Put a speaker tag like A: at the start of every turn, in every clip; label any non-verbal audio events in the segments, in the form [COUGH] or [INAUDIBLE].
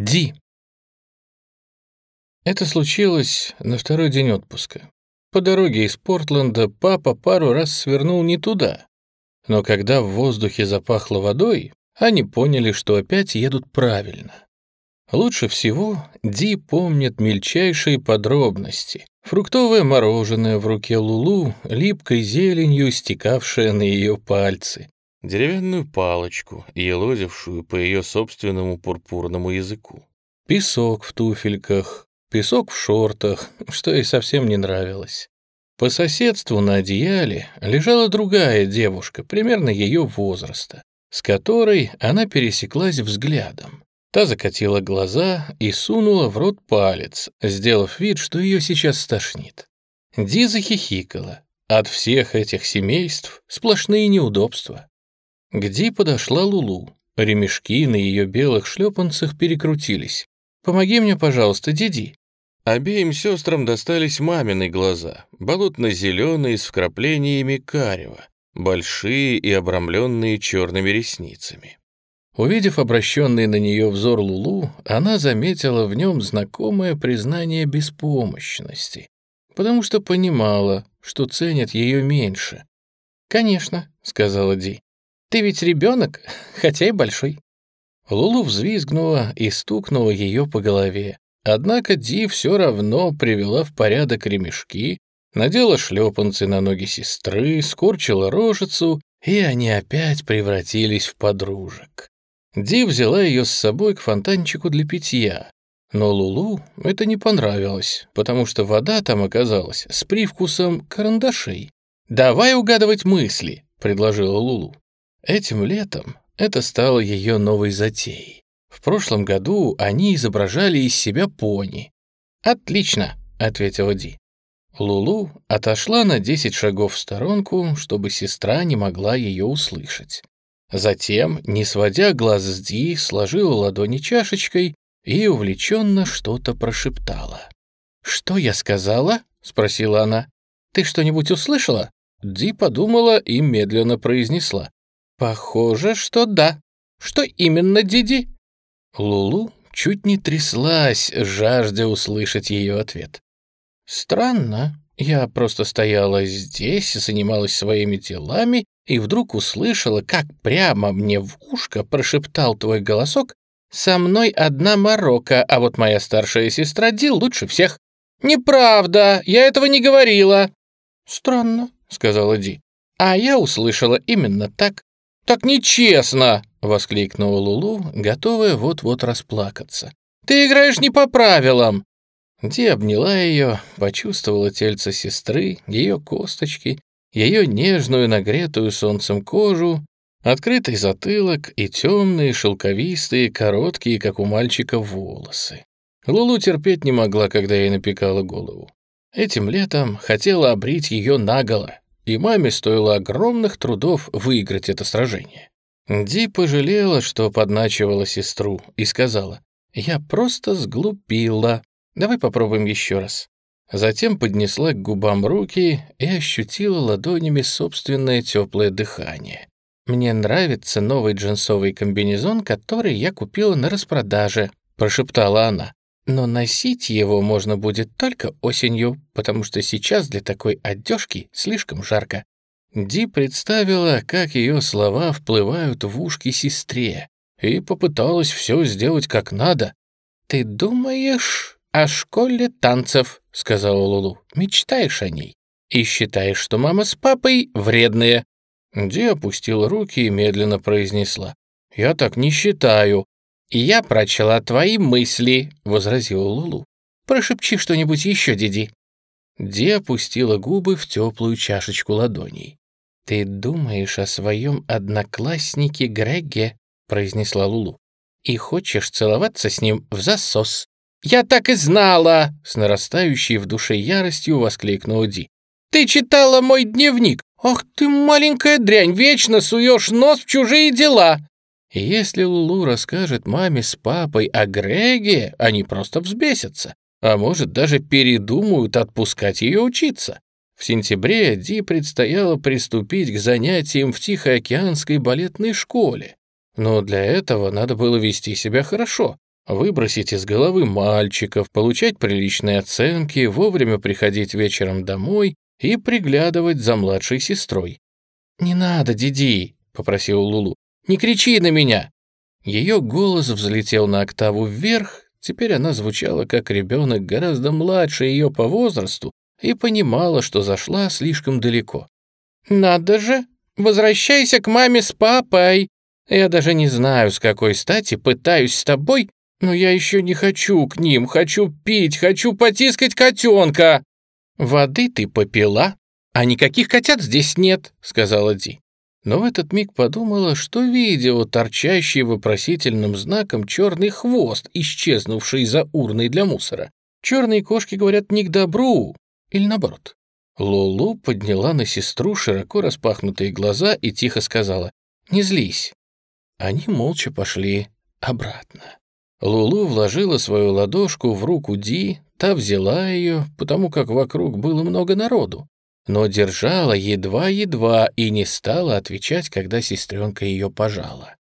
A: Ди. Это случилось на второй день отпуска. По дороге из Портленда папа пару раз свернул не туда. Но когда в воздухе запахло водой, они поняли, что опять едут правильно. Лучше всего Ди помнит мельчайшие подробности. Фруктовое мороженое в руке Лулу, липкой зеленью, стекавшее на ее пальцы. Деревянную палочку, елозившую по ее собственному пурпурному языку. Песок в туфельках, песок в шортах, что ей совсем не нравилось. По соседству на одеяле лежала другая девушка, примерно ее возраста, с которой она пересеклась взглядом. Та закатила глаза и сунула в рот палец, сделав вид, что ее сейчас стошнит. Ди захихикала. От всех этих семейств сплошные неудобства. Ди подошла Лулу. Ремешки на ее белых шлепанцах перекрутились. «Помоги мне, пожалуйста, Диди». Обеим сестрам достались мамины глаза, болотно-зеленые с вкраплениями карева, большие и обрамленные черными ресницами. Увидев обращенный на нее взор Лулу, она заметила в нем знакомое признание беспомощности, потому что понимала, что ценят ее меньше. «Конечно», — сказала Ди, — «ты ведь ребенок, [LAUGHS] хотя и большой». Лулу взвизгнула и стукнула ее по голове. Однако Ди все равно привела в порядок ремешки, надела шлепанцы на ноги сестры, скорчила рожицу, и они опять превратились в подружек. Ди взяла ее с собой к фонтанчику для питья, но Лулу это не понравилось, потому что вода там оказалась с привкусом карандашей. «Давай угадывать мысли», — предложила Лулу. Этим летом это стало ее новой затеей. В прошлом году они изображали из себя пони. «Отлично», — ответила Ди. Лулу отошла на десять шагов в сторонку, чтобы сестра не могла ее услышать. Затем, не сводя глаз с Ди, сложила ладони чашечкой и увлеченно что-то прошептала. «Что я сказала?» — спросила она. «Ты что-нибудь услышала?» Ди подумала и медленно произнесла. «Похоже, что да. Что именно, Диди?» Лулу чуть не тряслась, жаждя услышать ее ответ. «Странно. Я просто стояла здесь, занималась своими делами и вдруг услышала, как прямо мне в ушко прошептал твой голосок «Со мной одна Марокко, а вот моя старшая сестра Ди лучше всех». «Неправда, я этого не говорила». «Странно», — сказала Ди. «А я услышала именно так». «Так нечестно!» — воскликнула Лулу, готовая вот-вот расплакаться. «Ты играешь не по правилам!» Ди обняла ее, почувствовала тельце сестры, ее косточки ее нежную, нагретую солнцем кожу, открытый затылок и темные, шелковистые, короткие, как у мальчика, волосы. Лулу терпеть не могла, когда ей напекала голову. Этим летом хотела обрить ее наголо, и маме стоило огромных трудов выиграть это сражение. Ди пожалела, что подначивала сестру, и сказала, «Я просто сглупила. Давай попробуем еще раз». Затем поднесла к губам руки и ощутила ладонями собственное теплое дыхание. «Мне нравится новый джинсовый комбинезон, который я купила на распродаже», — прошептала она. «Но носить его можно будет только осенью, потому что сейчас для такой одежки слишком жарко». Ди представила, как ее слова вплывают в ушки сестре, и попыталась все сделать как надо. «Ты думаешь...» «О школе танцев», — сказала Лулу. «Мечтаешь о ней и считаешь, что мама с папой вредные». Ди опустила руки и медленно произнесла. «Я так не считаю». «Я прочла твои мысли», — возразила Лулу. «Прошепчи что-нибудь еще, Диди». Ди опустила губы в теплую чашечку ладоней. «Ты думаешь о своем однокласснике Греге», — произнесла Лулу, «и хочешь целоваться с ним в засос». «Я так и знала!» — с нарастающей в душе яростью воскликнула Ди. «Ты читала мой дневник! Ах ты, маленькая дрянь, вечно суешь нос в чужие дела!» Если Лулу расскажет маме с папой о Греге, они просто взбесятся, а может даже передумают отпускать ее учиться. В сентябре Ди предстояло приступить к занятиям в Тихоокеанской балетной школе. Но для этого надо было вести себя хорошо, Выбросить из головы мальчиков, получать приличные оценки, вовремя приходить вечером домой и приглядывать за младшей сестрой. «Не надо, Диди», — попросил Лулу, — «не кричи на меня». Ее голос взлетел на октаву вверх, теперь она звучала как ребенок гораздо младше ее по возрасту и понимала, что зашла слишком далеко. «Надо же! Возвращайся к маме с папой! Я даже не знаю, с какой стати пытаюсь с тобой, но я еще не хочу к ним, хочу пить, хочу потискать котенка!» «Воды ты попила, а никаких котят здесь нет», — сказала Ди. Но в этот миг подумала, что видела торчащий вопросительным знаком черный хвост, исчезнувший за урной для мусора. Черные кошки говорят не к добру, или наоборот. Лулу подняла на сестру широко распахнутые глаза и тихо сказала «Не злись». Они молча пошли обратно. Лулу вложила свою ладошку в руку Ди, та взяла ее, потому как вокруг было много народу, но держала едва-едва и не стала отвечать, когда сестренка ее пожала.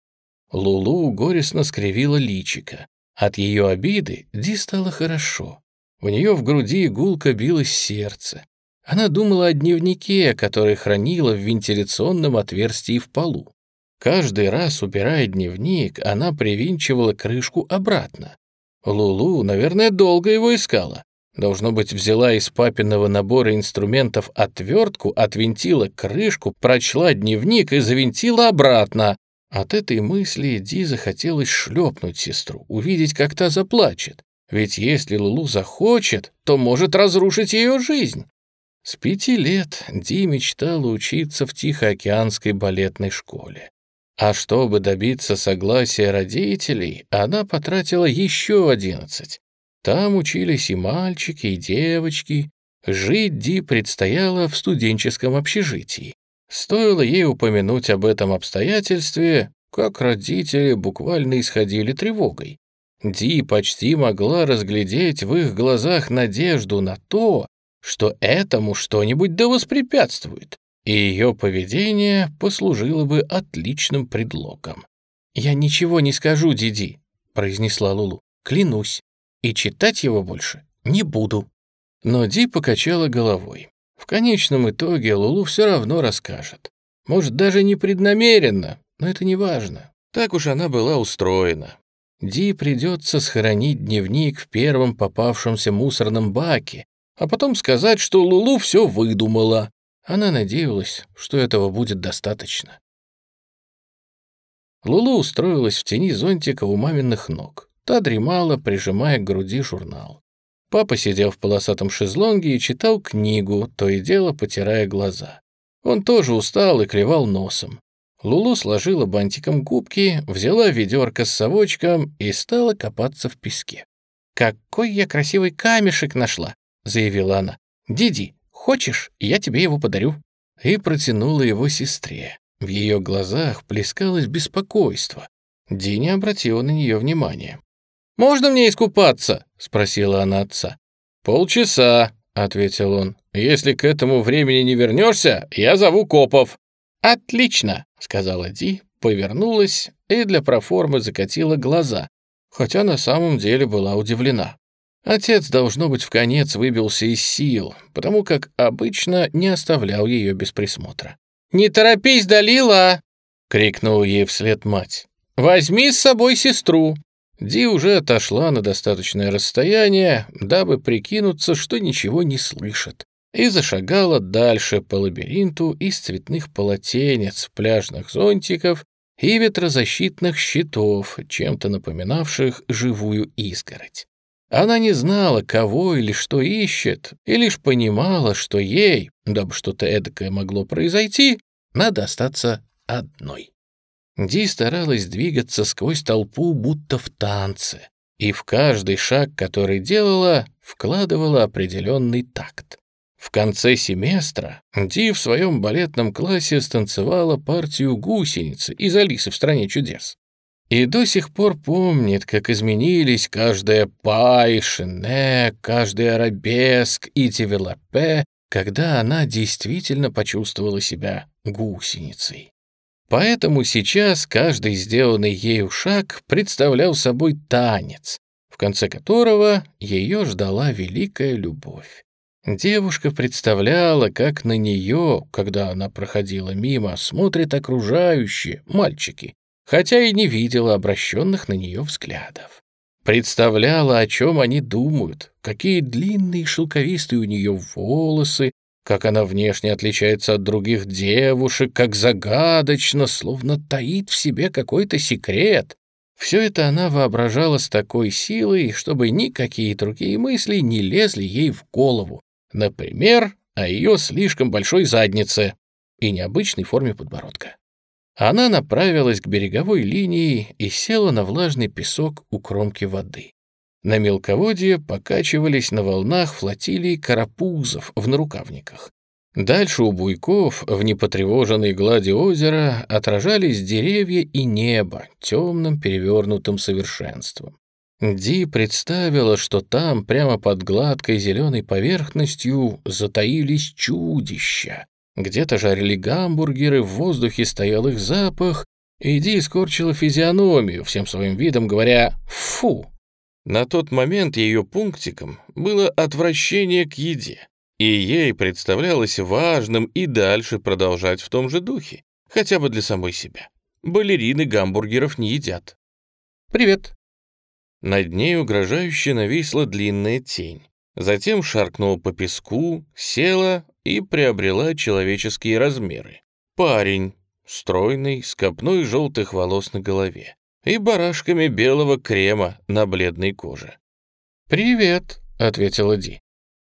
A: Лулу горестно скривила личика. От ее обиды Ди стало хорошо. У нее в груди гулко билось сердце. Она думала о дневнике, который хранила в вентиляционном отверстии в полу. Каждый раз, убирая дневник, она привинчивала крышку обратно. Лулу, наверное, долго его искала. Должно быть, взяла из папиного набора инструментов отвертку, отвинтила крышку, прочла дневник и завинтила обратно. От этой мысли Ди захотелось шлепнуть сестру, увидеть, как та заплачет. Ведь если Лулу захочет, то может разрушить ее жизнь. С пяти лет Ди мечтала учиться в Тихоокеанской балетной школе. А чтобы добиться согласия родителей, она потратила еще одиннадцать. Там учились и мальчики, и девочки. Жить Ди предстояло в студенческом общежитии. Стоило ей упомянуть об этом обстоятельстве, как родители буквально исходили тревогой. Ди почти могла разглядеть в их глазах надежду на то, что этому что-нибудь да воспрепятствует и ее поведение послужило бы отличным предлогом. «Я ничего не скажу, Диди», — произнесла Лулу, — «клянусь, и читать его больше не буду». Но Ди покачала головой. В конечном итоге Лулу все равно расскажет. Может, даже непреднамеренно, но это не важно. Так уж она была устроена. Ди придется сохранить дневник в первом попавшемся мусорном баке, а потом сказать, что Лулу все выдумала. Она надеялась, что этого будет достаточно. Лулу устроилась в тени зонтика у маминых ног. Та дремала, прижимая к груди журнал. Папа сидел в полосатом шезлонге и читал книгу, то и дело потирая глаза. Он тоже устал и клевал носом. Лулу сложила бантиком губки, взяла ведерко с совочком и стала копаться в песке. «Какой я красивый камешек нашла!» — заявила она. «Диди, Хочешь, я тебе его подарю?» И протянула его сестре. В ее глазах плескалось беспокойство. Ди не обратила на нее внимания. «Можно мне искупаться?» — спросила она отца. «Полчаса», — ответил он. «Если к этому времени не вернешься, я зову копов». «Отлично», — сказала Ди, повернулась и для проформы закатила глаза, хотя на самом деле была удивлена. Отец, должно быть, в конец выбился из сил, потому как обычно не оставлял ее без присмотра. «Не торопись, Далила!» — крикнула ей вслед мать. «Возьми с собой сестру!» Ди уже отошла на достаточное расстояние, дабы прикинуться, что ничего не слышит, и зашагала дальше по лабиринту из цветных полотенец, пляжных зонтиков и ветрозащитных щитов, чем-то напоминавших живую изгородь. Она не знала, кого или что ищет, и лишь понимала, что ей, дабы что-то эдакое могло произойти, надо остаться одной. Ди старалась двигаться сквозь толпу, будто в танце, и в каждый шаг, который делала, вкладывала определенный такт. В конце семестра Ди в своем балетном классе станцевала партию гусеницы из «Алисы в стране чудес» и до сих пор помнит, как изменились каждая па и шине, каждый арабеск и девелопе, когда она действительно почувствовала себя гусеницей. Поэтому сейчас каждый сделанный ею шаг представлял собой танец, в конце которого ее ждала великая любовь. Девушка представляла, как на нее, когда она проходила мимо, смотрят окружающие, мальчики, хотя и не видела обращенных на нее взглядов. Представляла, о чем они думают, какие длинные шелковистые у нее волосы, как она внешне отличается от других девушек, как загадочно, словно таит в себе какой-то секрет. Все это она воображала с такой силой, чтобы никакие другие мысли не лезли ей в голову. Например, о ее слишком большой заднице и необычной форме подбородка. Она направилась к береговой линии и села на влажный песок у кромки воды. На мелководье покачивались на волнах флотилии карапузов в нарукавниках. Дальше у буйков, в непотревоженной глади озера, отражались деревья и небо темным перевернутым совершенством. Ди представила, что там, прямо под гладкой зеленой поверхностью, затаились чудища. Где-то жарили гамбургеры, в воздухе стоял их запах, и Ди скорчила физиономию, всем своим видом говоря «фу». На тот момент ее пунктиком было отвращение к еде, и ей представлялось важным и дальше продолжать в том же духе, хотя бы для самой себя. Балерины гамбургеров не едят. «Привет». Над ней угрожающе нависла длинная тень. Затем шаркнула по песку, села и приобрела человеческие размеры. Парень, стройный, с копной желтых волос на голове и барашками белого крема на бледной коже. «Привет», — ответила Ди.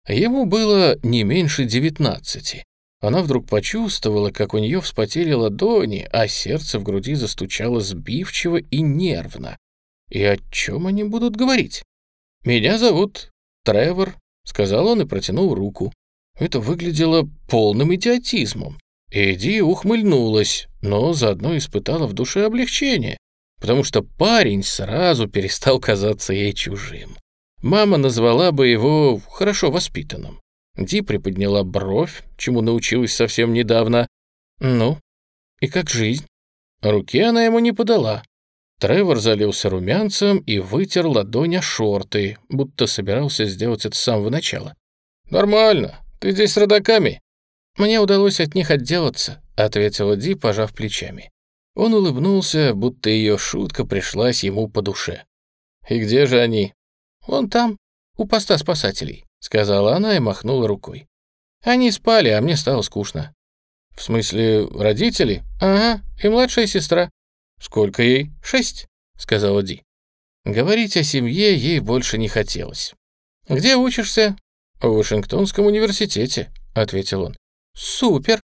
A: Ему было не меньше девятнадцати. Она вдруг почувствовала, как у нее вспотели ладони, а сердце в груди застучало сбивчиво и нервно. И о чем они будут говорить? «Меня зовут Тревор», — сказал он и протянул руку. Это выглядело полным идиотизмом. Эдди ухмыльнулась, но заодно испытала в душе облегчение потому что парень сразу перестал казаться ей чужим. Мама назвала бы его хорошо воспитанным. Ди приподняла бровь, чему научилась совсем недавно. «Ну, и как жизнь?» Руки она ему не подала. Тревор залился румянцем и вытер ладонь о шорты, будто собирался сделать это с самого начала. «Нормально. Ты здесь с родаками?» «Мне удалось от них отделаться», — ответила Ди, пожав плечами. Он улыбнулся, будто ее шутка пришлась ему по душе. «И где же они?» «Он там, у поста спасателей», — сказала она и махнула рукой. «Они спали, а мне стало скучно». «В смысле, родители?» «Ага, и младшая сестра». «Сколько ей?» «Шесть», — сказала Ди. Говорить о семье ей больше не хотелось. «Где учишься?» «В Вашингтонском университете», — ответил он. «Супер!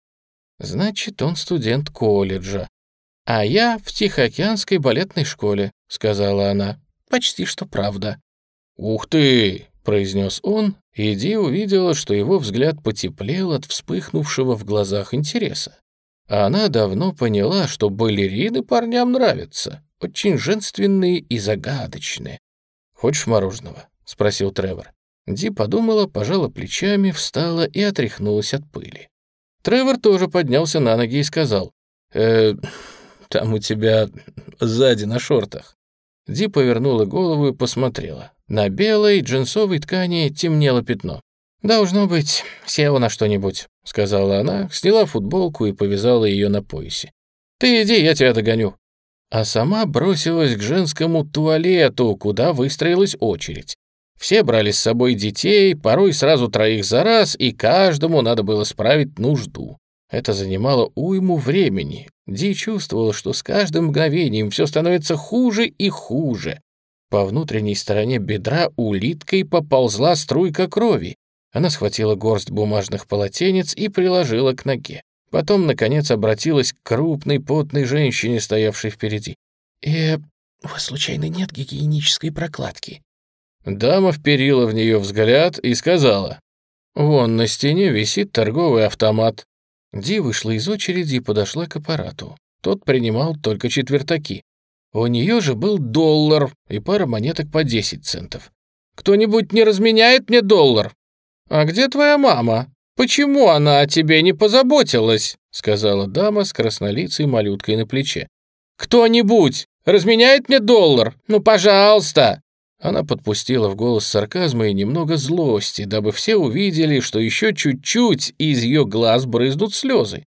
A: Значит, он студент колледжа. «А я в Тихоокеанской балетной школе», — сказала она. «Почти что правда». «Ух ты!» — произнес он, и Ди увидела, что его взгляд потеплел от вспыхнувшего в глазах интереса. Она давно поняла, что балерины парням нравятся, очень женственные и загадочные. «Хочешь мороженого?» — спросил Тревор. Ди подумала, пожала плечами, встала и отряхнулась от пыли. Тревор тоже поднялся на ноги и сказал, «Э, там у тебя сзади на шортах». Ди повернула голову и посмотрела. На белой джинсовой ткани темнело пятно. «Должно быть, села на что-нибудь», — сказала она, сняла футболку и повязала ее на поясе. «Ты иди, я тебя догоню». А сама бросилась к женскому туалету, куда выстроилась очередь. Все брали с собой детей, порой сразу троих за раз, и каждому надо было справить нужду. Это занимало уйму времени. Ди чувствовал, что с каждым мгновением все становится хуже и хуже. По внутренней стороне бедра улиткой поползла струйка крови. Она схватила горсть бумажных полотенец и приложила к ноге. Потом, наконец, обратилась к крупной, потной женщине, стоявшей впереди. «Э, у вас, случайно, нет гигиенической прокладки?» Дама вперила в нее взгляд и сказала, «Вон на стене висит торговый автомат. Ди вышла из очереди и подошла к аппарату. Тот принимал только четвертаки. У нее же был доллар и пара монеток по 10 центов. «Кто-нибудь не разменяет мне доллар?» «А где твоя мама? Почему она о тебе не позаботилась?» — сказала дама с краснолицей малюткой на плече. «Кто-нибудь разменяет мне доллар? Ну, пожалуйста!» Она подпустила в голос сарказма и немного злости, дабы все увидели, что еще чуть-чуть, из ее глаз брызнут слезы.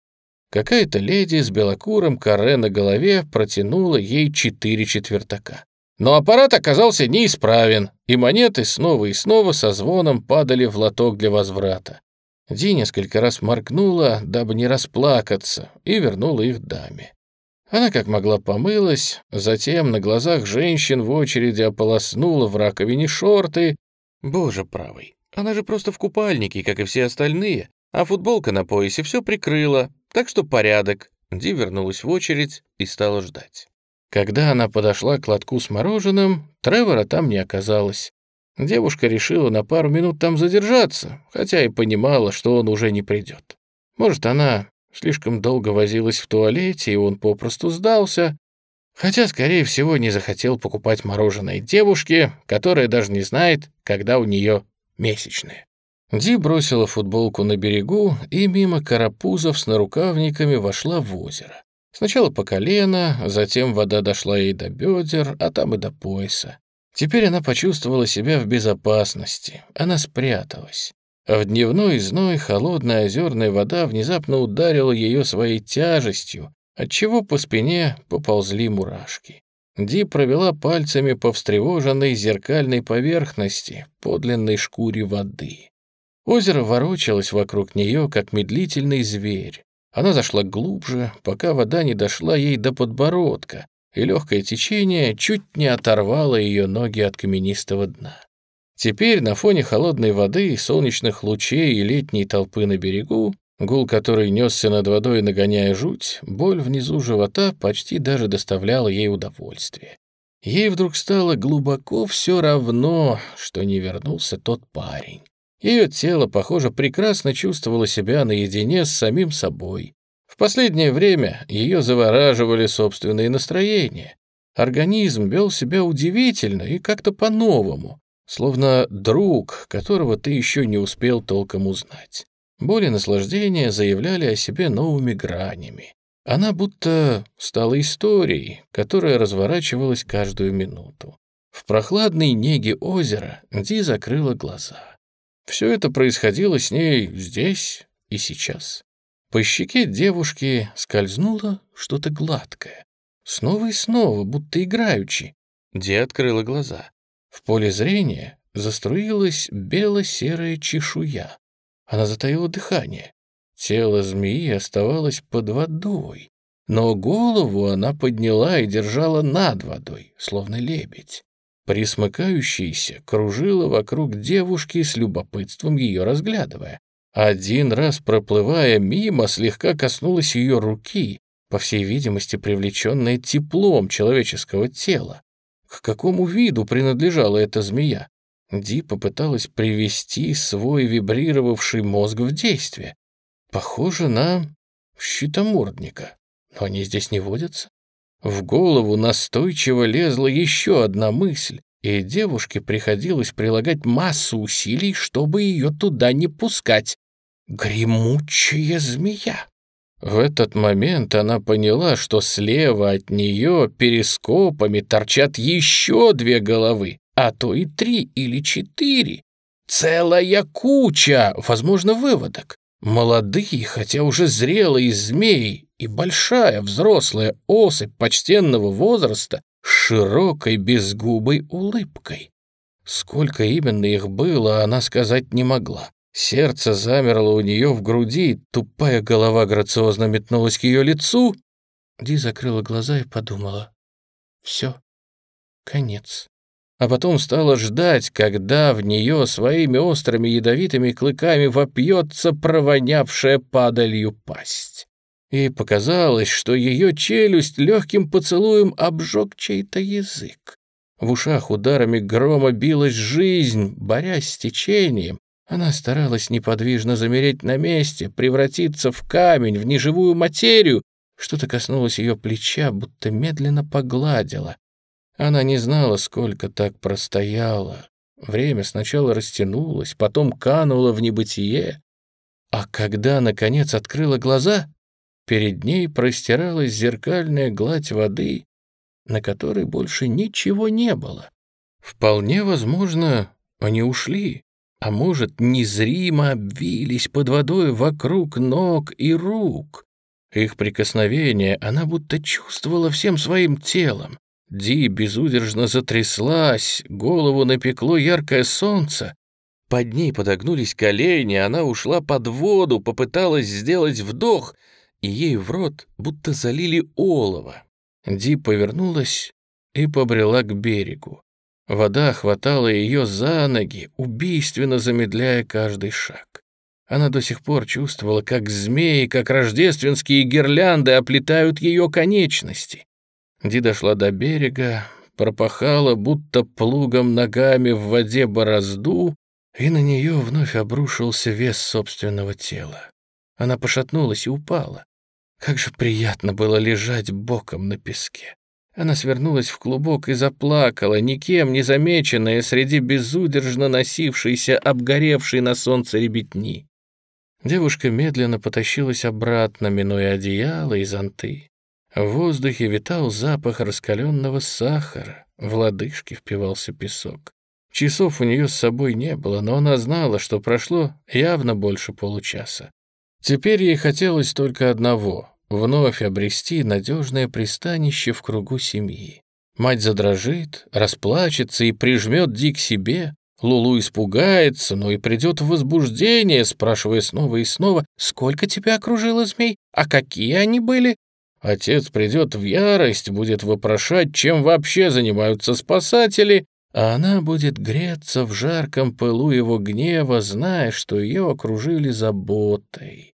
A: Какая-то леди с белокурым каре на голове протянула ей четыре четвертака. Но аппарат оказался неисправен, и монеты снова и снова со звоном падали в лоток для возврата. Ди несколько раз моргнула, дабы не расплакаться, и вернула их даме. Она как могла помылась, затем на глазах женщин в очереди ополоснула в раковине шорты. Боже правый, она же просто в купальнике, как и все остальные, а футболка на поясе все прикрыла, так что порядок. Ди вернулась в очередь и стала ждать. Когда она подошла к лотку с мороженым, Тревора там не оказалось. Девушка решила на пару минут там задержаться, хотя и понимала, что он уже не придет. Может, она слишком долго возилась в туалете, и он попросту сдался, хотя, скорее всего, не захотел покупать мороженое девушке, которая даже не знает, когда у нее месячные. Ди бросила футболку на берегу и мимо карапузов с нарукавниками вошла в озеро. Сначала по колено, затем вода дошла ей до бедер, а там и до пояса. Теперь она почувствовала себя в безопасности. Она спряталась. В дневной зной холодная озерная вода внезапно ударила ее своей тяжестью, отчего по спине поползли мурашки. Ди провела пальцами по встревоженной зеркальной поверхности подлинной шкуре воды. Озеро ворочалось вокруг нее, как медлительный зверь. Она зашла глубже, пока вода не дошла ей до подбородка, и легкое течение чуть не оторвало ее ноги от каменистого дна. Теперь на фоне холодной воды, солнечных лучей и летней толпы на берегу, гул который несся над водой, нагоняя жуть, боль внизу живота почти даже доставляла ей удовольствие. Ей вдруг стало глубоко все равно, что не вернулся тот парень. Ее тело, похоже, прекрасно чувствовало себя наедине с самим собой. В последнее время ее завораживали собственные настроения. Организм вел себя удивительно и как-то по-новому, словно друг, которого ты еще не успел толком узнать. Боль и наслаждение заявляли о себе новыми гранями. Она будто стала историей, которая разворачивалась каждую минуту. В прохладной неге озера Ди закрыла глаза. Все это происходило с ней здесь и сейчас. По щеке девушки скользнуло что-то гладкое. Снова и снова, будто играючи. Ди открыла глаза. В поле зрения заструилась бело-серая чешуя. Она затаила дыхание. Тело змеи оставалось под водой, но голову она подняла и держала над водой, словно лебедь. Присмыкающийся кружила вокруг девушки с любопытством ее разглядывая. Один раз проплывая мимо, слегка коснулась ее руки, по всей видимости, привлеченная теплом человеческого тела. К какому виду принадлежала эта змея? Ди попыталась привести свой вибрировавший мозг в действие. Похоже на щитомордника, но они здесь не водятся. В голову настойчиво лезла еще одна мысль, и девушке приходилось прилагать массу усилий, чтобы ее туда не пускать. Гремучая змея. В этот момент она поняла, что слева от нее перископами торчат еще две головы, а то и три или четыре. Целая куча, возможно, выводок. Молодые, хотя уже зрелые змеи, и большая взрослая особь почтенного возраста с широкой безгубой улыбкой. Сколько именно их было, она сказать не могла. Сердце замерло у нее в груди, тупая голова грациозно метнулась к ее лицу. Ди закрыла глаза и подумала. Все, конец. А потом стала ждать, когда в нее своими острыми ядовитыми клыками вопьется провонявшая падалью пасть. Ей показалось, что ее челюсть легким поцелуем обжег чей-то язык. В ушах ударами грома билась жизнь, борясь с течением. Она старалась неподвижно замереть на месте, превратиться в камень, в неживую материю. Что-то коснулось ее плеча, будто медленно погладило. Она не знала, сколько так простояла. Время сначала растянулось, потом кануло в небытие. А когда, наконец, открыла глаза, перед ней простиралась зеркальная гладь воды, на которой больше ничего не было. Вполне возможно, они ушли, а может, незримо обвились под водой вокруг ног и рук. Их прикосновение она будто чувствовала всем своим телом. Ди безудержно затряслась, голову напекло яркое солнце. Под ней подогнулись колени, она ушла под воду, попыталась сделать вдох, и ей в рот будто залили олово. Ди повернулась и побрела к берегу. Вода хватала ее за ноги, убийственно замедляя каждый шаг. Она до сих пор чувствовала, как змеи, как рождественские гирлянды оплетают ее конечности. Ди дошла до берега, пропахала, будто плугом ногами в воде борозду, и на нее вновь обрушился вес собственного тела. Она пошатнулась и упала. Как же приятно было лежать боком на песке. Она свернулась в клубок и заплакала, никем не замеченная среди безудержно носившейся, обгоревшей на солнце ребятни. Девушка медленно потащилась обратно, минуя одеяло и зонты. В воздухе витал запах раскаленного сахара, в лодыжке впивался песок. Часов у нее с собой не было, но она знала, что прошло явно больше получаса. Теперь ей хотелось только одного — вновь обрести надежное пристанище в кругу семьи. Мать задрожит, расплачется и прижмет Ди к себе. Лулу испугается, но и придет в возбуждение, спрашивая снова и снова, «Сколько тебя окружило змей? А какие они были?» Отец придет в ярость, будет вопрошать, чем вообще занимаются спасатели, а она будет греться в жарком пылу его гнева, зная, что ее окружили заботой.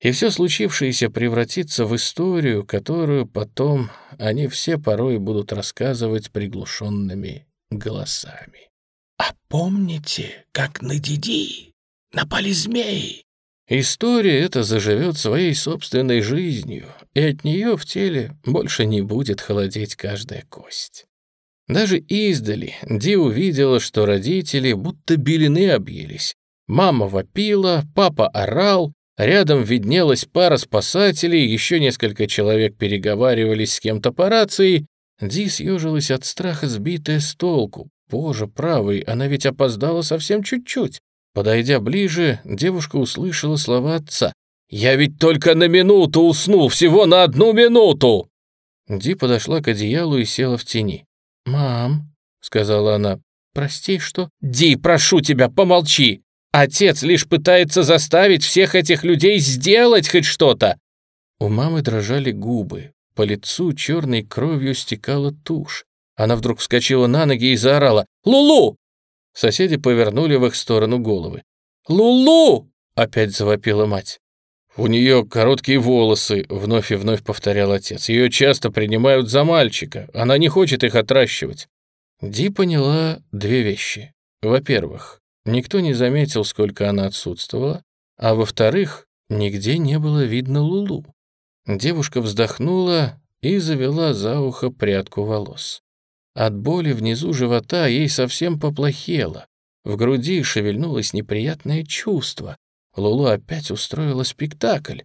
A: И все случившееся превратится в историю, которую потом они все порой будут рассказывать приглушенными голосами. «А помните, как на Диди напали змеи?» История эта заживет своей собственной жизнью, и от нее в теле больше не будет холодеть каждая кость. Даже издали Ди увидела, что родители будто белины объелись. Мама вопила, папа орал, рядом виднелась пара спасателей, еще несколько человек переговаривались с кем-то по рации. Ди съежилась от страха, сбитая с толку. Боже правый, она ведь опоздала совсем чуть-чуть. Подойдя ближе, девушка услышала слова отца. «Я ведь только на минуту уснул, всего на одну минуту!» Ди подошла к одеялу и села в тени. «Мам», — сказала она, — «прости, что...» «Ди, прошу тебя, помолчи! Отец лишь пытается заставить всех этих людей сделать хоть что-то!» У мамы дрожали губы, по лицу черной кровью стекала тушь. Она вдруг вскочила на ноги и заорала «Лулу! Соседи повернули в их сторону головы. «Лулу!» — опять завопила мать. «У нее короткие волосы», — вновь и вновь повторял отец. «Ее часто принимают за мальчика. Она не хочет их отращивать». Ди поняла две вещи. Во-первых, никто не заметил, сколько она отсутствовала, а во-вторых, нигде не было видно Лулу. Девушка вздохнула и завела за ухо прядку волос. От боли внизу живота ей совсем поплохело. В груди шевельнулось неприятное чувство. Лулу опять устроила спектакль.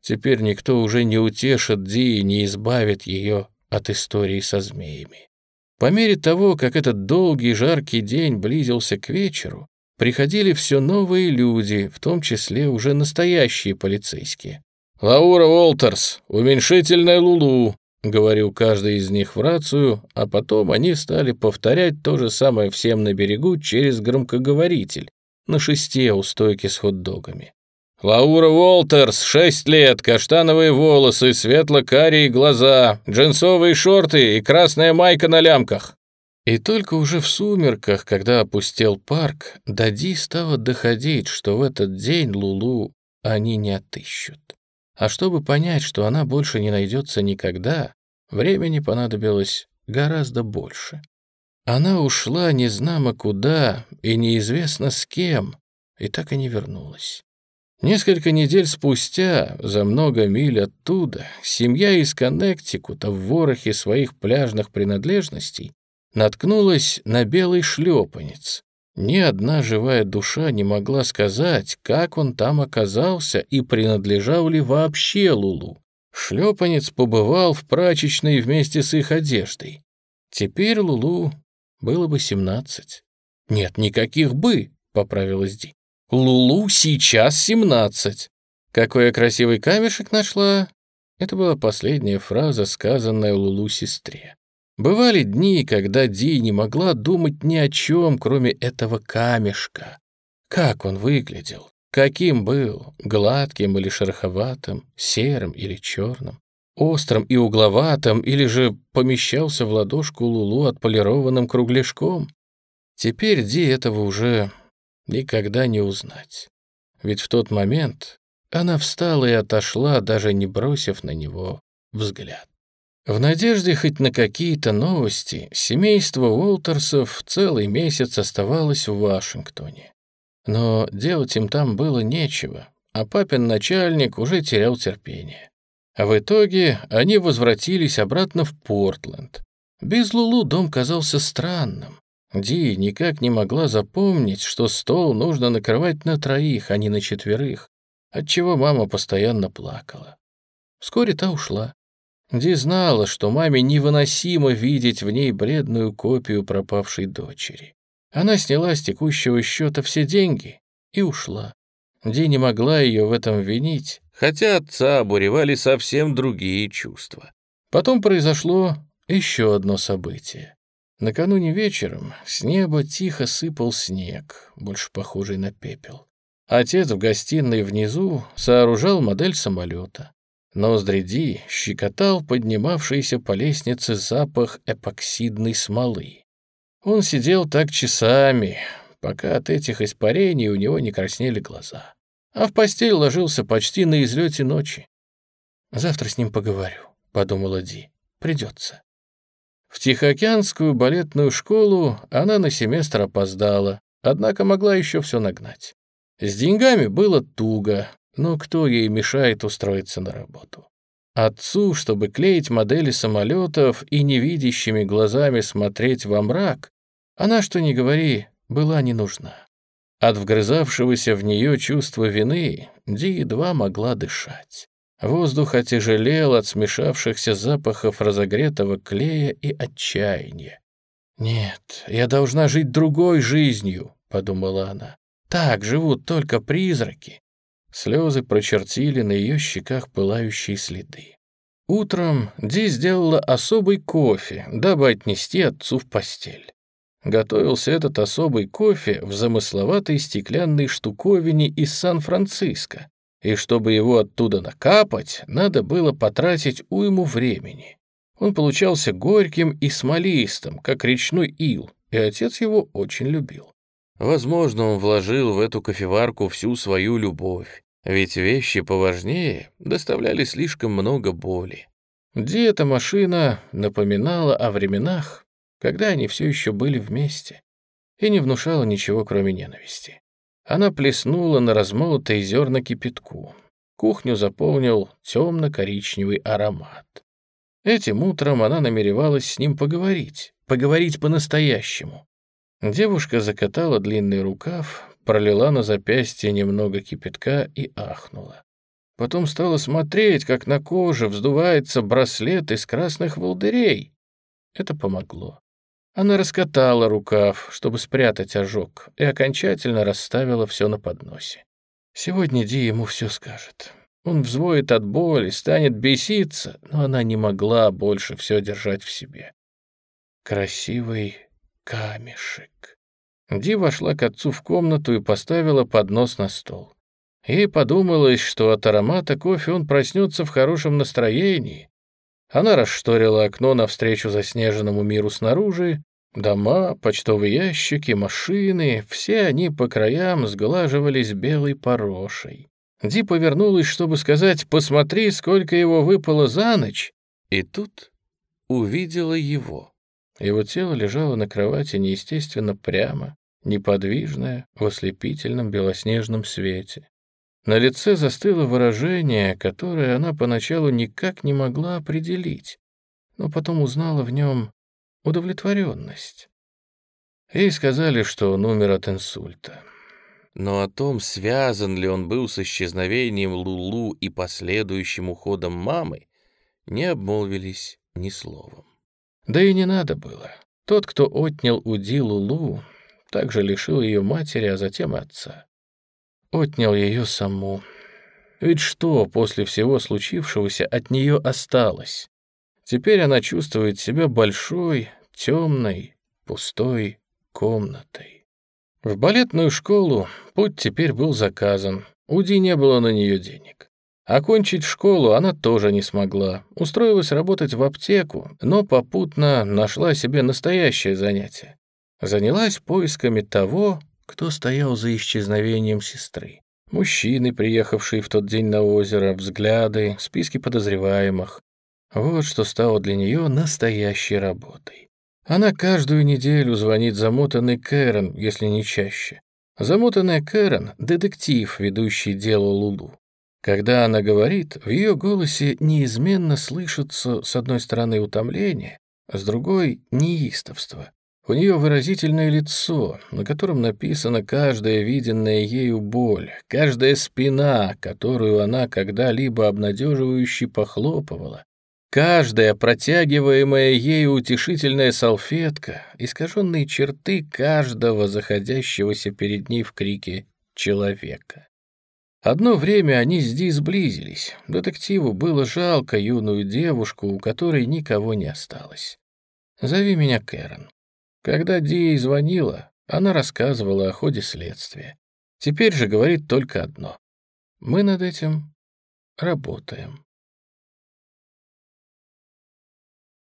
A: Теперь никто уже не утешит Ди и не избавит ее от истории со змеями. По мере того, как этот долгий жаркий день близился к вечеру, приходили все новые люди, в том числе уже настоящие полицейские. «Лаура Уолтерс, уменьшительная Лулу, — говорил каждый из них в рацию, а потом они стали повторять то же самое всем на берегу через громкоговоритель на шесте у стойки с хот-догами. «Лаура Уолтерс, шесть лет, каштановые волосы, светло-карие глаза, джинсовые шорты и красная майка на лямках». И только уже в сумерках, когда опустел парк, Дади стало доходить, что в этот день Лулу они не отыщут. А чтобы понять, что она больше не найдется никогда, времени понадобилось гораздо больше. Она ушла незнамо куда и неизвестно с кем, и так и не вернулась. Несколько недель спустя, за много миль оттуда, семья из Коннектикута в ворохе своих пляжных принадлежностей наткнулась на белый шлепанец, ни одна живая душа не могла сказать, как он там оказался и принадлежал ли вообще Лулу. Шлепанец побывал в прачечной вместе с их одеждой. Теперь Лулу было бы семнадцать. «Нет, никаких «бы», — поправилась Ди. «Лулу сейчас семнадцать». «Какой красивый камешек нашла!» Это была последняя фраза, сказанная Лулу сестре. Бывали дни, когда Ди не могла думать ни о чем, кроме этого камешка. Как он выглядел? Каким был? Гладким или шероховатым? Серым или черным? Острым и угловатым? Или же помещался в ладошку Лулу отполированным кругляшком? Теперь Ди этого уже никогда не узнать. Ведь в тот момент она встала и отошла, даже не бросив на него взгляд. В надежде хоть на какие-то новости, семейство Уолтерсов целый месяц оставалось в Вашингтоне. Но делать им там было нечего, а папин начальник уже терял терпение. В итоге они возвратились обратно в Портленд. Без Лулу дом казался странным. Ди никак не могла запомнить, что стол нужно накрывать на троих, а не на четверых, отчего мама постоянно плакала. Вскоре та ушла. Ди знала, что маме невыносимо видеть в ней бледную копию пропавшей дочери. Она сняла с текущего счета все деньги и ушла. Ди не могла ее в этом винить, хотя отца обуревали совсем другие чувства. Потом произошло еще одно событие. Накануне вечером с неба тихо сыпал снег, больше похожий на пепел. Отец в гостиной внизу сооружал модель самолета. Ноздри Ди щекотал поднимавшийся по лестнице запах эпоксидной смолы. Он сидел так часами, пока от этих испарений у него не краснели глаза. А в постель ложился почти на излете ночи. «Завтра с ним поговорю», — подумала Ди. «Придется». В Тихоокеанскую балетную школу она на семестр опоздала, однако могла еще все нагнать. С деньгами было туго, но кто ей мешает устроиться на работу? Отцу, чтобы клеить модели самолетов и невидящими глазами смотреть во мрак, она, что ни говори, была не нужна. От вгрызавшегося в нее чувства вины Ди едва могла дышать. Воздух отяжелел от смешавшихся запахов разогретого клея и отчаяния. «Нет, я должна жить другой жизнью», — подумала она. Так живут только призраки. Слезы прочертили на ее щеках пылающие следы. Утром Ди сделала особый кофе, дабы отнести отцу в постель. Готовился этот особый кофе в замысловатой стеклянной штуковине из Сан-Франциско, и чтобы его оттуда накапать, надо было потратить уйму времени. Он получался горьким и смолистым, как речной ил, и отец его очень любил. Возможно, он вложил в эту кофеварку всю свою любовь, ведь вещи поважнее доставляли слишком много боли. Где эта машина напоминала о временах, когда они все еще были вместе, и не внушала ничего, кроме ненависти. Она плеснула на размолотые зерна кипятку. Кухню заполнил темно-коричневый аромат. Этим утром она намеревалась с ним поговорить, поговорить по-настоящему. Девушка закатала длинный рукав, пролила на запястье немного кипятка и ахнула. Потом стала смотреть, как на коже вздувается браслет из красных волдырей. Это помогло. Она раскатала рукав, чтобы спрятать ожог, и окончательно расставила все на подносе. Сегодня Ди ему все скажет. Он взвоет от боли, станет беситься, но она не могла больше все держать в себе. Красивый камешек. Ди вошла к отцу в комнату и поставила поднос на стол. Ей подумалось, что от аромата кофе он проснется в хорошем настроении. Она расшторила окно навстречу заснеженному миру снаружи. Дома, почтовые ящики, машины — все они по краям сглаживались белой порошей. Ди повернулась, чтобы сказать «посмотри, сколько его выпало за ночь», и тут увидела его. Его тело лежало на кровати неестественно прямо, неподвижное, в ослепительном белоснежном свете. На лице застыло выражение, которое она поначалу никак не могла определить, но потом узнала в нем удовлетворенность. Ей сказали, что он умер от инсульта. но о том, связан ли он был с исчезновением Лулу и последующим уходом мамы, не обмолвились ни словом. Да и не надо было. Тот, кто отнял у Ди Лулу, также лишил ее матери, а затем отца. Отнял ее саму. Ведь что после всего случившегося от нее осталось? Теперь она чувствует себя большой, темной, пустой комнатой. В балетную школу путь теперь был заказан. У Ди не было на нее денег. Окончить школу она тоже не смогла. Устроилась работать в аптеку, но попутно нашла себе настоящее занятие. Занялась поисками того, кто стоял за исчезновением сестры. Мужчины, приехавшие в тот день на озеро, взгляды, списки подозреваемых. Вот что стало для нее настоящей работой. Она каждую неделю звонит замотанный Кэрон, если не чаще. Замотанная Кэрон — детектив, ведущий дело Лулу. Когда она говорит, в ее голосе неизменно слышится с одной стороны утомление, с другой — неистовство. У нее выразительное лицо, на котором написана каждая виденная ею боль, каждая спина, которую она когда-либо обнадеживающе похлопывала, каждая протягиваемая ею утешительная салфетка, искаженные черты каждого заходящегося перед ней в крике человека. Одно время они с Ди сблизились. Детективу было жалко юную девушку, у которой никого не осталось. «Зови меня Кэрон». Когда Ди ей звонила, она рассказывала о ходе следствия. Теперь же говорит только одно. «Мы над этим работаем».